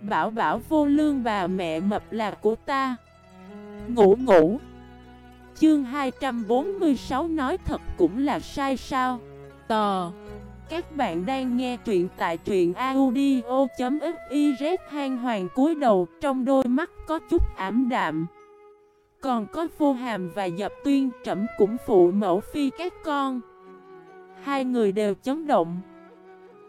Bảo bảo vô lương bà mẹ mập là của ta. Ngủ ngủ. Chương 246 nói thật cũng là sai sao? Tò. Các bạn đang nghe truyện tại truyện audio.xyz hang hoàng cúi đầu, trong đôi mắt có chút ảm đạm. Còn có vô hàm và dập tuyên trẩm cũng phụ mẫu phi các con. Hai người đều chấn động.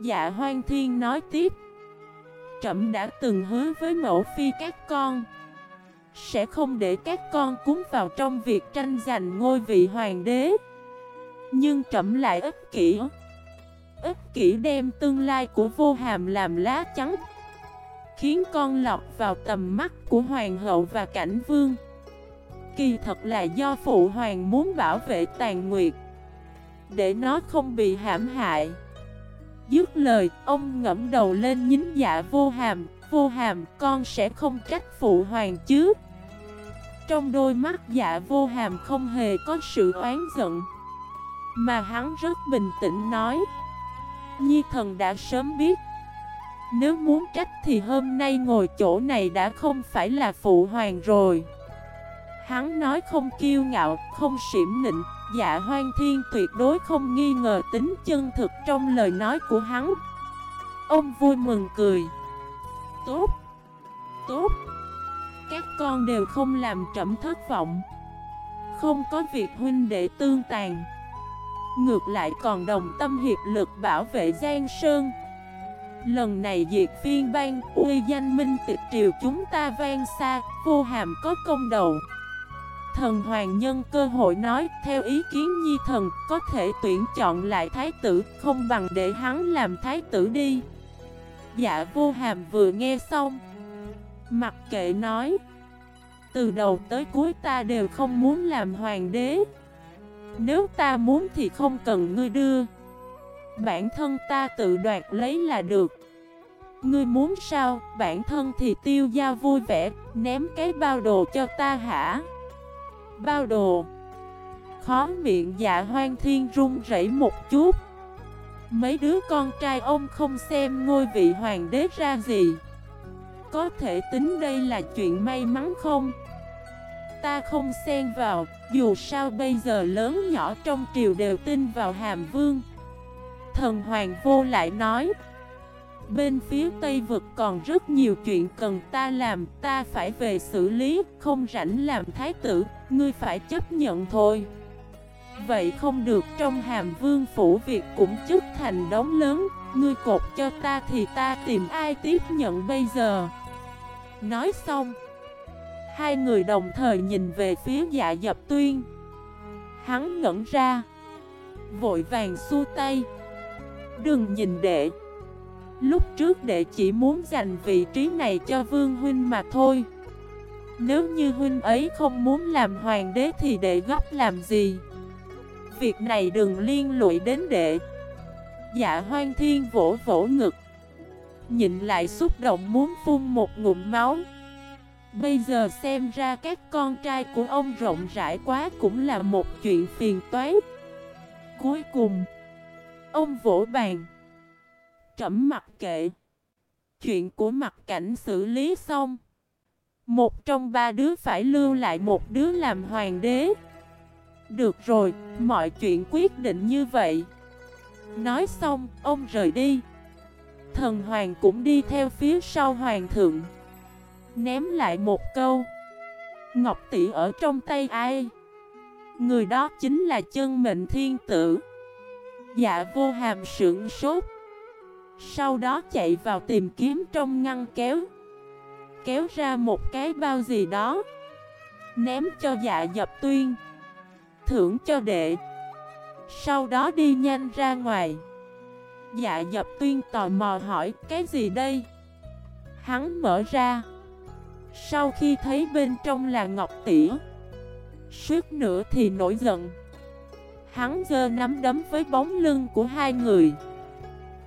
Dạ hoang thiên nói tiếp trẫm đã từng hứa với mẫu phi các con. Sẽ không để các con cúng vào trong việc tranh giành ngôi vị hoàng đế. Nhưng trẫm lại ích kỷ. Ích kỷ đem tương lai của vô hàm làm lá trắng Khiến con lọt vào tầm mắt của hoàng hậu và cảnh vương. Kỳ thật là do phụ hoàng muốn bảo vệ tàn nguyệt, Để nó không bị hãm hại. Dứt lời, ông ngẫm đầu lên nhín dạ vô hàm, vô hàm, con sẽ không trách phụ hoàng chứ. Trong đôi mắt dạ vô hàm không hề có sự oán giận, mà hắn rất bình tĩnh nói. Nhi thần đã sớm biết, nếu muốn trách thì hôm nay ngồi chỗ này đã không phải là phụ hoàng rồi. Hắn nói không kiêu ngạo, không xỉm nịnh, Dạ hoang thiên tuyệt đối không nghi ngờ tính chân thực trong lời nói của hắn. Ông vui mừng cười. Tốt. Tốt. Các con đều không làm trẫm thất vọng. Không có việc huynh đệ tương tàn. Ngược lại còn đồng tâm hiệp lực bảo vệ Giang Sơn. Lần này diệt phiên bang, uy danh minh tịch triều chúng ta vang xa, Vô hàm có công đầu. Thần Hoàng Nhân cơ hội nói Theo ý kiến nhi thần Có thể tuyển chọn lại thái tử Không bằng để hắn làm thái tử đi. Dạ vô hàm vừa nghe xong Mặc kệ nói Từ đầu tới cuối ta đều không muốn làm hoàng đế. Nếu ta muốn thì không cần ngươi đưa. Bản thân ta tự đoạt lấy là được. Ngươi muốn sao, bản thân thì tiêu gia vui vẻ Ném cái bao đồ cho ta hả? Bao đồ. Khó miệng dạ hoang thiên run rẩy một chút. Mấy đứa con trai ông không xem ngôi vị hoàng đế ra gì. Có thể tính đây là chuyện may mắn không? Ta không xen vào, Dù sao bây giờ lớn nhỏ trong triều đều tin vào hàm vương. Thần hoàng vô lại nói, Bên phía Tây Vực còn rất nhiều chuyện cần ta làm, Ta phải về xử lý, Không rảnh làm thái tử. Ngươi phải chấp nhận thôi. Vậy không được, trong hàm vương phủ việc cũng chức thành đống lớn. Ngươi cột cho ta thì ta tìm ai tiếp nhận bây giờ? Nói xong, Hai người đồng thời nhìn về phía dạ dập tuyên. Hắn ngẩn ra, Vội vàng xua tay. Đừng nhìn đệ. Lúc trước đệ chỉ muốn dành vị trí này cho Vương Huynh mà thôi. Nếu như Huynh ấy không muốn làm hoàng đế thì đệ gấp làm gì? Việc này đừng liên lụy đến đệ. Dạ hoang thiên vỗ vỗ ngực. Nhịn lại xúc động muốn phun một ngụm máu. Bây giờ xem ra các con trai của ông rộng rãi quá cũng là một chuyện phiền toái. Cuối cùng, Ông vỗ bàn. Trẫm mặc kệ. Chuyện của mặt cảnh xử lý xong. Một trong ba đứa phải lưu lại một đứa làm hoàng đế. Được rồi, mọi chuyện quyết định như vậy. Nói xong, ông rời đi. Thần hoàng cũng đi theo phía sau hoàng thượng. Ném lại một câu. Ngọc tỷ ở trong tay ai? Người đó chính là chân mệnh thiên tử. Dạ vô hàm sưởng sốt. Sau đó chạy vào tìm kiếm trong ngăn kéo Kéo ra một cái bao gì đó. Ném cho dạ dập tuyên. Thưởng cho đệ. Sau đó đi nhanh ra ngoài. Dạ dập tuyên tò mò hỏi, cái gì đây? Hắn mở ra. Sau khi thấy bên trong là ngọc tỉa Suốt nữa thì nổi giận. Hắn giơ nắm đấm với bóng lưng của hai người.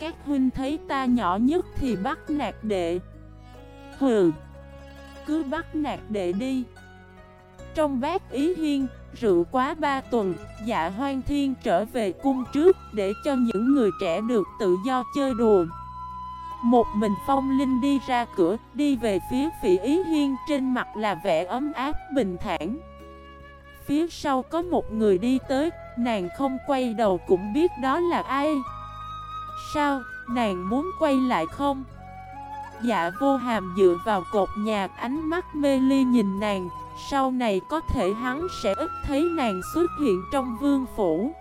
Các huynh thấy ta nhỏ nhất thì bắt nạt đệ. Hừ. Cứ bắt nạt đệ đi. Trong bát ý hiên Rượu quá ba tuần Dạ hoang thiên trở về cung trước Để cho những người trẻ được tự do chơi đùa. Một mình phong linh đi ra cửa, đi về phía phỉ ý hiên trên mặt là vẻ ấm áp bình thản. Phía sau có một người đi tới, nàng không quay đầu cũng biết đó là ai. Sao, nàng muốn quay lại không? Dạ vô hàm dựa vào cột nhà ánh mắt mê ly nhìn nàng. Sau này có thể hắn sẽ ít thấy nàng xuất hiện trong vương phủ.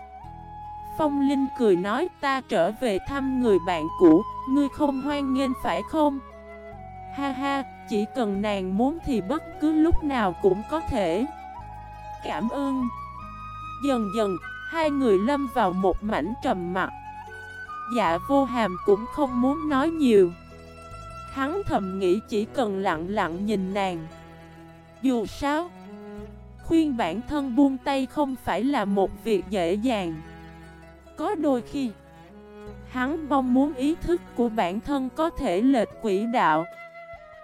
Phong Linh cười nói ta trở về thăm người bạn cũ Ngươi không hoan nghênh phải không? Ha ha, chỉ cần nàng muốn thì bất cứ lúc nào cũng có thể. Cảm ơn. Dần dần, hai người lâm vào một mảnh trầm mặt Dạ vô hàm cũng không muốn nói nhiều. Hắn thầm nghĩ chỉ cần lặng lặng nhìn nàng. Dù sao Khuyên bản thân buông tay không phải là một việc dễ dàng. Có đôi khi Hắn mong muốn ý thức của bản thân có thể lệch quỹ đạo.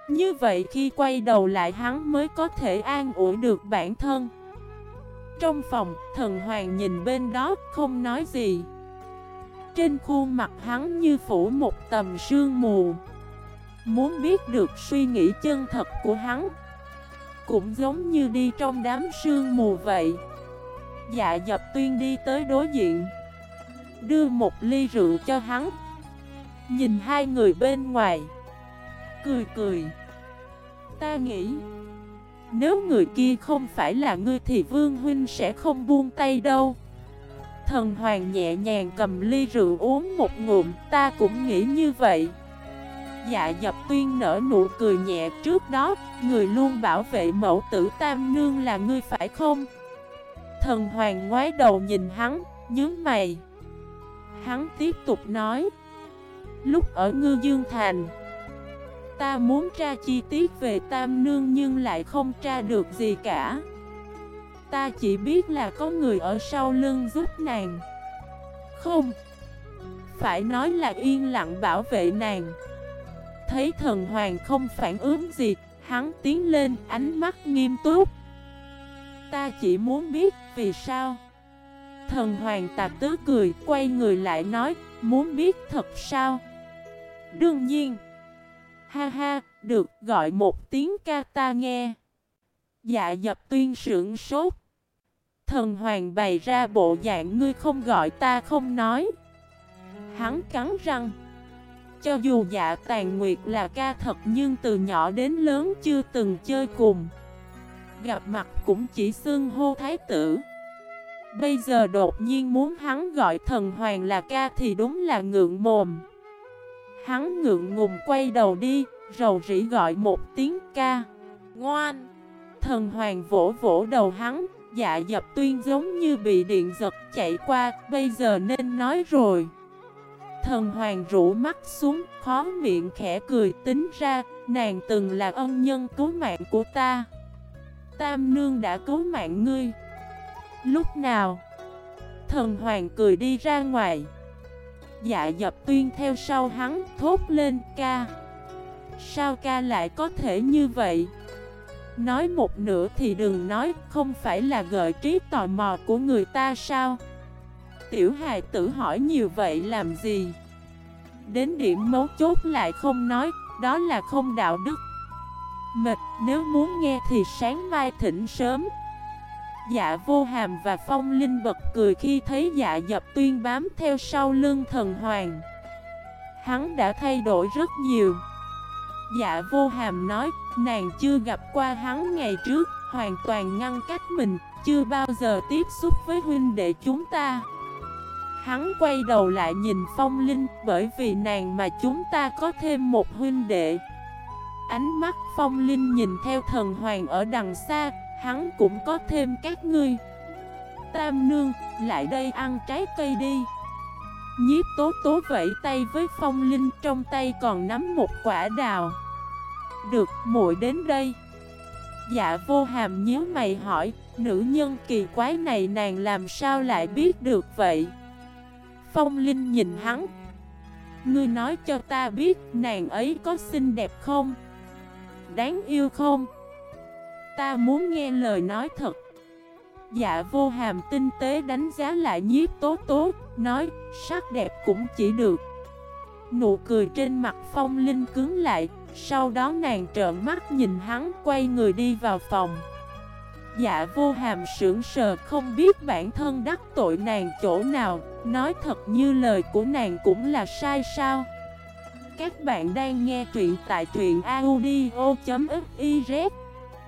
Như vậy khi quay đầu lại hắn mới có thể an ủi được bản thân. Trong phòng, thần hoàng nhìn bên đó không nói gì. Trên khuôn mặt hắn như phủ một tầm sương mù. Muốn biết được suy nghĩ chân thật của hắn, Cũng giống như đi trong đám sương mù vậy. Dạ dập tuyên đi tới đối diện, Đưa một ly rượu cho hắn. Nhìn hai người bên ngoài, Cười cười. Ta nghĩ, Nếu người kia không phải là ngươi thì Vương Huynh sẽ không buông tay đâu. Thần Hoàng nhẹ nhàng cầm ly rượu uống một ngụm, Ta cũng nghĩ như vậy. Dạ dập tuyên nở nụ cười nhẹ trước đó Người luôn bảo vệ mẫu tử tam nương là ngươi phải không? Thần hoàng ngoái đầu nhìn hắn, nhớ mày. Hắn tiếp tục nói Lúc ở Ngư Dương Thành Ta muốn tra chi tiết về Tam Nương nhưng lại không tra được gì cả. Ta chỉ biết là có người ở sau lưng giúp nàng. Không Phải nói là yên lặng bảo vệ nàng. Thấy thần hoàng không phản ứng gì, Hắn tiến lên, ánh mắt nghiêm túc. Ta chỉ muốn biết vì sao. Thần hoàng tạc tứ cười, Quay người lại nói, Muốn biết thật sao? Đương nhiên. Ha ha, Được, gọi một tiếng ca ta nghe. Dạ dập tuyên sưởng sốt. Thần hoàng bày ra bộ dạng ngươi không gọi ta không nói. Hắn cắn răng cho dù dạ tàn nguyệt là ca thật nhưng từ nhỏ đến lớn chưa từng chơi cùng. Gặp mặt cũng chỉ xưng hô thái tử. Bây giờ đột nhiên muốn hắn gọi thần hoàng là ca thì đúng là ngượng mồm. Hắn ngượng ngùng quay đầu đi, rầu rĩ gọi một tiếng ca. Ngoan! Thần hoàng vỗ vỗ đầu hắn, dạ dập tuyên giống như bị điện giật chạy qua Bây giờ nên nói rồi. Thần hoàng rũ mắt xuống, khó miệng khẽ cười tính ra, nàng từng là ân nhân cứu mạng của ta. Tam nương đã cứu mạng ngươi. Lúc nào? Thần hoàng cười đi ra ngoài. Dạ dập tuyên theo sau hắn, thốt lên ca. Sao ca lại có thể như vậy? Nói một nửa thì đừng nói, không phải là gợi trí tò mò của người ta sao? Tiểu hài tử hỏi nhiều vậy làm gì? Đến điểm mấu chốt lại không nói, đó là không đạo đức. Mệt, nếu muốn nghe thì sáng mai thỉnh sớm. Dạ vô hàm và phong linh bật cười khi thấy dạ dập tuyên bám theo sau lưng thần hoàng. Hắn đã thay đổi rất nhiều. Dạ vô hàm nói, nàng chưa gặp qua hắn ngày trước, hoàn toàn ngăn cách mình, chưa bao giờ tiếp xúc với huynh đệ chúng ta. Hắn quay đầu lại nhìn phong linh bởi vì nàng mà chúng ta có thêm một huynh đệ. Ánh mắt phong linh nhìn theo thần hoàng ở đằng xa Hắn cũng có thêm các ngươi. Tam nương, lại đây ăn trái cây đi. Nhiếp tố tố vẫy tay với phong linh trong tay còn nắm một quả đào. Được, muội đến đây. Dạ vô hàm nhớ mày hỏi Nữ nhân kỳ quái này nàng làm sao lại biết được vậy? Phong Linh nhìn hắn Ngươi nói cho ta biết nàng ấy có xinh đẹp không? Đáng yêu không? Ta muốn nghe lời nói thật Dạ vô hàm tinh tế đánh giá lại nhiếp tố tố, Nói, sắc đẹp cũng chỉ được Nụ cười trên mặt phong linh cứng lại, Sau đó nàng trợn mắt nhìn hắn, quay người đi vào phòng Dạ vô hàm sưởng sờ, không biết bản thân đắc tội nàng chỗ nào. Nói thật như lời của nàng cũng là sai sao? Các bạn đang nghe truyện tại truyện audio.fif